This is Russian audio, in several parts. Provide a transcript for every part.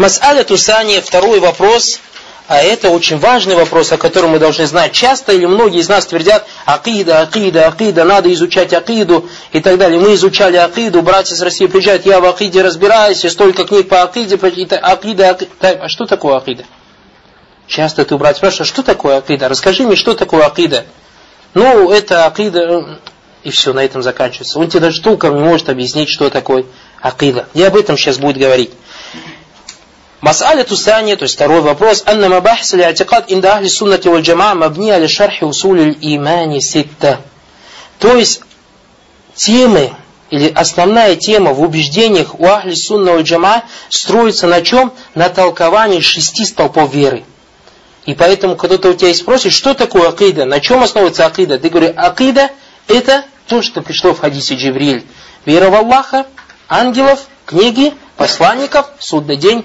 Мас'аля Тусания, второй вопрос, а это очень важный вопрос, о котором мы должны знать. Часто или многие из нас твердят, акида, акида, акида, надо изучать акиду и так далее. Мы изучали акиду, братья из России приезжают, я в акиде разбираюсь, и столько книг по акиде, акида, акида. А что такое акида? Часто ты брат спрашиваешь, что такое акида? Расскажи мне, что такое акида? Ну, это акида, и все, на этом заканчивается. Он тебе даже толком не может объяснить, что такое акида. Я об этом сейчас будет говорить. Мас'аля Тусания, то есть второй вопрос, «Анна мабахис ли атикад инда ахли суннати валь джамаа мабни али шархи усули имани ситта». То есть темы или основная тема в убеждениях у ахли сунна валь джама строится на чем? На толковании шести столпов веры. И поэтому, кто-то у тебя спросит, что такое акида, на чем основывается акида, ты говоришь, акида это то, что пришло в хадисе Джибриль. Вера в Аллаха, ангелов, книги, посланников, судный день,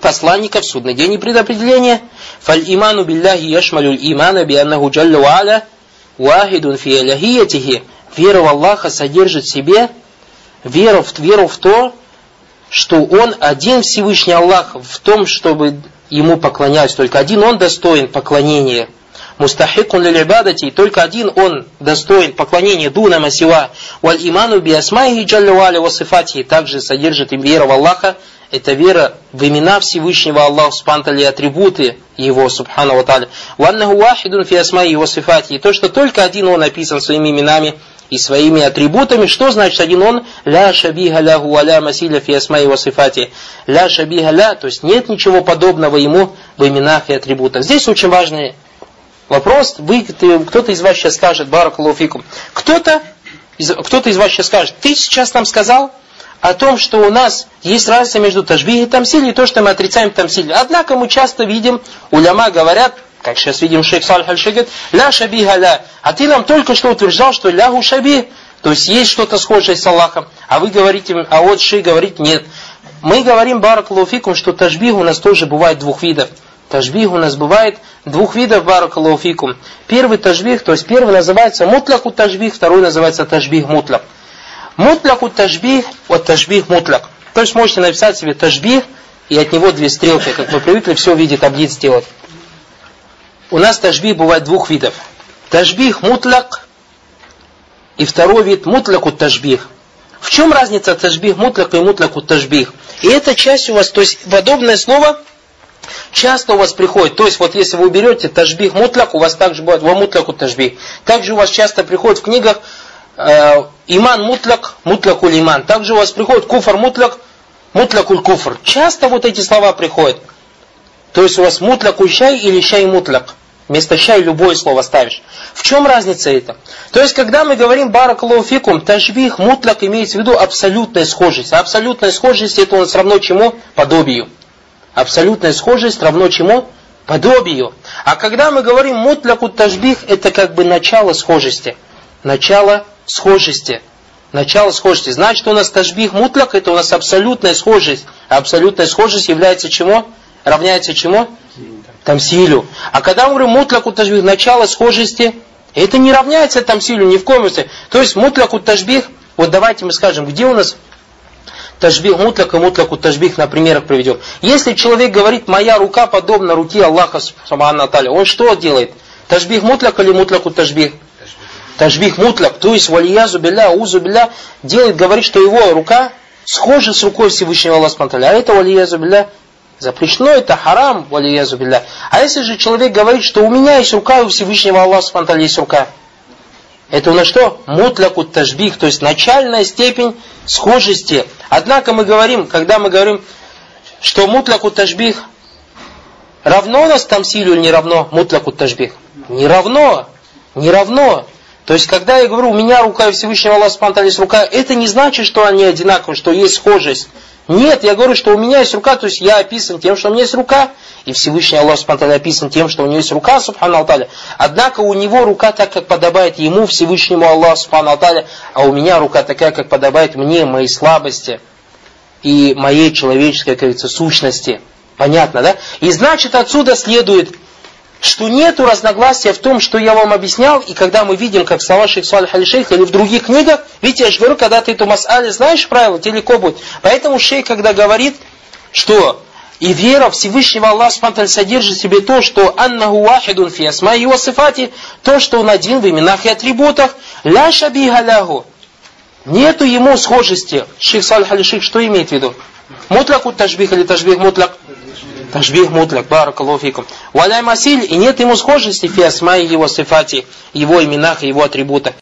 послания посланников, судный день и предопределение. Фаль иману билляхи яшмалюль имана бианнаху джалля ва'аля вахидун фи аляхиятихи. Вера в Аллаха содержит в себе веру, веру в то, что Он один Всевышний Аллах в том, чтобы Ему поклонялись. Только один Он достоин поклонения. Мустахикун лилибадати, и только один Он достоин поклонения дуна масива. Валь иману би асмайхи ва'аля васифати. Также содержит им вера в Аллаха это вера в имена Всевышнего Аллаха Субхану атрибуты Его Субхану Ва. Ваннаху вахидун фи асмаи его сифати. И то, что только один Он написан своими именами и своими атрибутами. Что значит один Он? Ля шабиха ляху аля масиля фи асмаи его сифати. Ля шабиха ля, то есть нет ничего подобного Ему в именах и атрибутах. Здесь очень важный вопрос. Вы, кто-то из вас сейчас скажет, баракалуфикум. Кто-то кто-то из вас сейчас скажет, ты сейчас нам сказал, о том, что у нас есть разница между тажбих и тамсиль, и то, что мы отрицаем тамсиль. Однако мы часто видим, уляма говорят, как сейчас видим шейх Салих аль ля шабиха ля. А ты нам только что утверждал, что ляху шаби, то есть есть что-то схожее с Аллахом. А вы говорите, а вот шей говорит нет. Мы говорим, баракалуфикум, что тажбих у нас тоже бывает двух видов. Тажбих у нас бывает двух видов баракалуфикум. Первый тажбих, то есть первый называется мутляку тажбих, второй называется тажбих мутляк. Мутляку тажбих, вот тажбих мутляк. То есть можете написать себе тажбих, и от него две стрелки, как мы привыкли все в виде таблиц. У нас тажбих бывает двух видов. Тажбих мутляк и второй вид мутляку тажбих. В чем разница тажбих мутляк и мутляку тажбих? И эта часть у вас, то есть подобное слово часто у вас приходит. То есть вот если вы уберете тажбих мутляк, у вас также бывает во мутляку тажбих. Также у вас часто приходит в книгах э, иман мутляк, мутлякуль иман. Также у вас приходит куфр мутляк, мутлякуль куфр. Часто вот эти слова приходят. То есть у вас мутлякуль щай или щай мутляк. Вместо щай любое слово ставишь. В чем разница это? То есть, когда мы говорим баракалуфикум, тажбих, мутляк имеется в виду абсолютная схожесть. А абсолютная схожесть это у нас равно чему? Подобию. Абсолютная схожесть равно чему? Подобию. А когда мы говорим мутляку тажбих, это как бы начало схожести. Начало схожести. Начало схожести. Значит, у нас тажбих мутляк, это у нас абсолютная схожесть. А абсолютная схожесть является чему? Равняется чему? Тамсилю. А когда мы говорим мутляку тажбих, начало схожести, это не равняется тамсилю ни в коем случае. То есть мутляку тажбих, вот давайте мы скажем, где у нас тажбих мутляк и мутляку тажбих на примерах приведем. Если человек говорит, моя рука подобна руке Аллаха, он что делает? Тажбих мутляк или мутляку тажбих? тажбих мутляк, то есть валиязу билля, узу билля, делает, говорит, что его рука схожа с рукой Всевышнего Аллаха Субтитры. А это валиязу билля запрещено, это харам, валиязу билля. А если же человек говорит, что у меня есть рука, и у Всевышнего Аллаха Субтитры есть рука, это у нас что? Мутляку тажбих, то есть начальная степень схожести. Однако мы говорим, когда мы говорим, что мутляку тажбих равно у нас тамсилю или не равно мутляку тажбих? Не равно, не равно. То есть, когда я говорю, у меня рука и Всевышнего Аллаха Субтитры есть рука, это не значит, что они одинаковые, что есть схожесть. Нет, я говорю, что у меня есть рука, то есть я описан тем, что у меня есть рука, и Всевышний Аллах Субхану описан тем, что у него есть рука, Субхану Алталя. Однако у него рука так, как подобает ему, Всевышнему Аллаху Субхану Алталя, а у меня рука такая, как подобает мне, моей слабости и моей человеческой, как говорится, сущности. Понятно, да? И значит отсюда следует, что нету разногласия в том, что я вам объяснял, и когда мы видим, как слова Шейх Салих Шейх или в других книгах, видите, я же говорю, когда ты эту мас'али знаешь правила, тебе легко будет. Поэтому Шейх, когда говорит, что и вера Всевышнего Аллаха Субтитры содержит в себе то, что аннаху вахидун фи асма его сифати, то, что он один в именах и атрибутах, ля шабиха лягу. Нету ему схожести. Шейх Салих Шейх что имеет в виду? Мутлаку тажбих или тажбих мутлак? Ташбих мутлак, баракалуфикум. Валя масиль, и нет ему схожести фи асмай его сифати, его именах и его атрибутах.